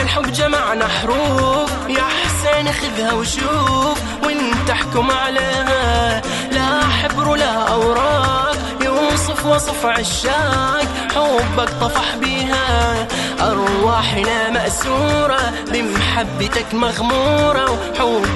الحب جمعنا حروف يا حسين خذها وشوف وانت احكم عليها. لا حبر ولا أوراق. يوصف وصف عشاق. حبك طفح بيها. أرواحنا مأسورة. بمحبتك مغمورة.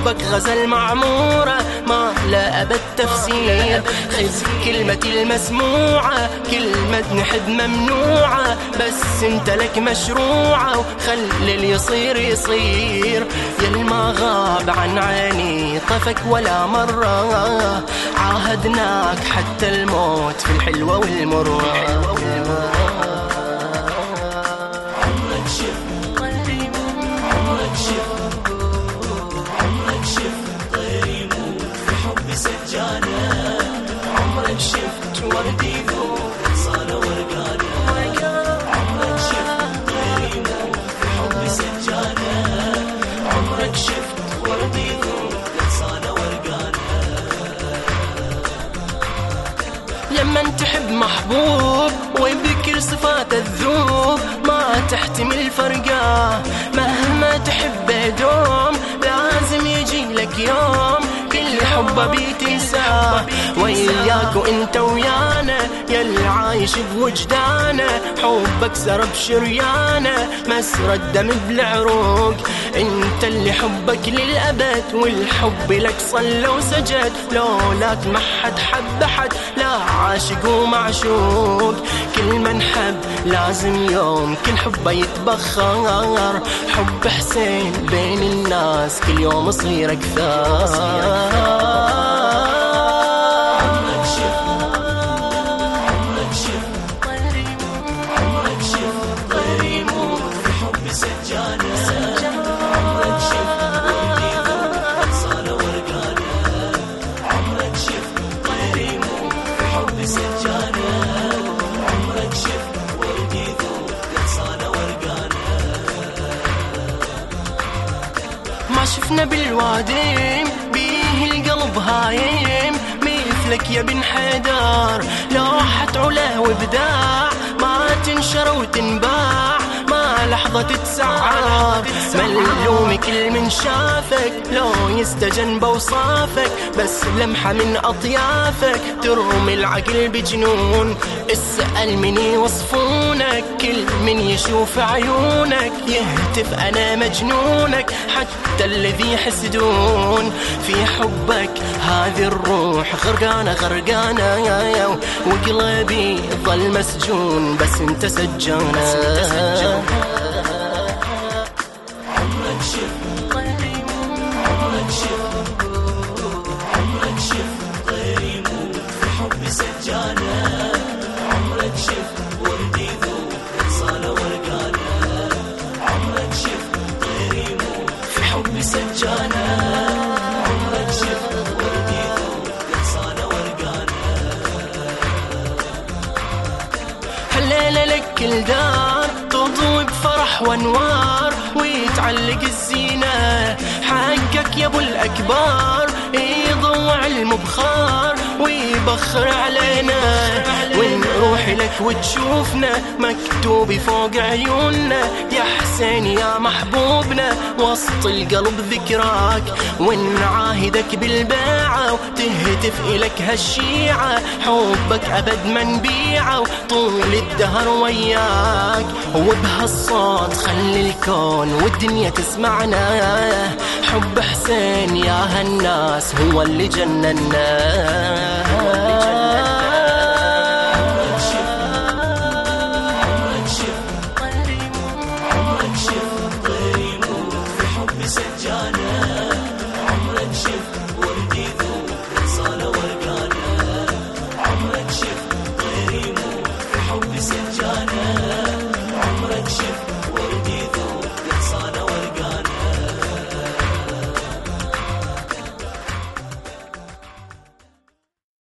وحبك غزل معمورة. ما لا أبد تفسير خذ كلمتي المسموعة. كلمة نحب ممنوعة. بس انت لك مشروعة. وخلي اللي يصير يصير. يا ما غاب عن عيني طفك ولا مرة. عاهدناك حتى الموت في الحلوة والمرة لما تحب محبوب وبكل صفات الذوب ما تحتمل فرقه مهما تحب دوم لازم يجي لك يوم كل حبه بتنساه وياك وإنت ويانا يلي عايش بوجدانه حبك سرب شريانه مسرى الدم بالعروق أنت اللي حبك للأبد والحب لك صلى وسجد. لولاك ما حد حب حد لا عاشق ومعشوق. كل من حب لازم يوم كل حبه يتبخر. حب حسين بين الناس كل يوم يصير أكثر. شفنا بالوادم بيه القلب هايم. مثلك يا بن حيدر لوحة علا وابداع. ما تنشر وتنباع ما لحظة تتسعر. ملوم كل من شافك لو يستجن بوصافك بس لمحة من أطيافك. ترمي العقل بجنون اسأل من يوصفونك كل من يشوف عيونك. يهتف أنا مجنونك حتى الذي يحسدون. في حبك هذه الروح غرقانة غرقانة يا يا. وقلبي ظل مسجون بس انت سجانة. هالليلة لك كل دار تضوي بفرح وانوار. ويتعلق الزينة. حقك يا أبو الأكبار يضوع المبخار. ويبخر علينا. ونروح لك وتشوفنا مكتوب فوق عيوننا. يا حسين يا محبوبنا وسط القلب ذكراك. ونعاهدك بالباعة وتهتف إلك هالشيعة. حبك أبد ما نبيعه طول الدهر وياك. وبهالصوت خلي الكون والدنيا تسمعنا. حب حسين يا هالناس هو اللي جننا. عمرك شفت طير يموت في حب سجانه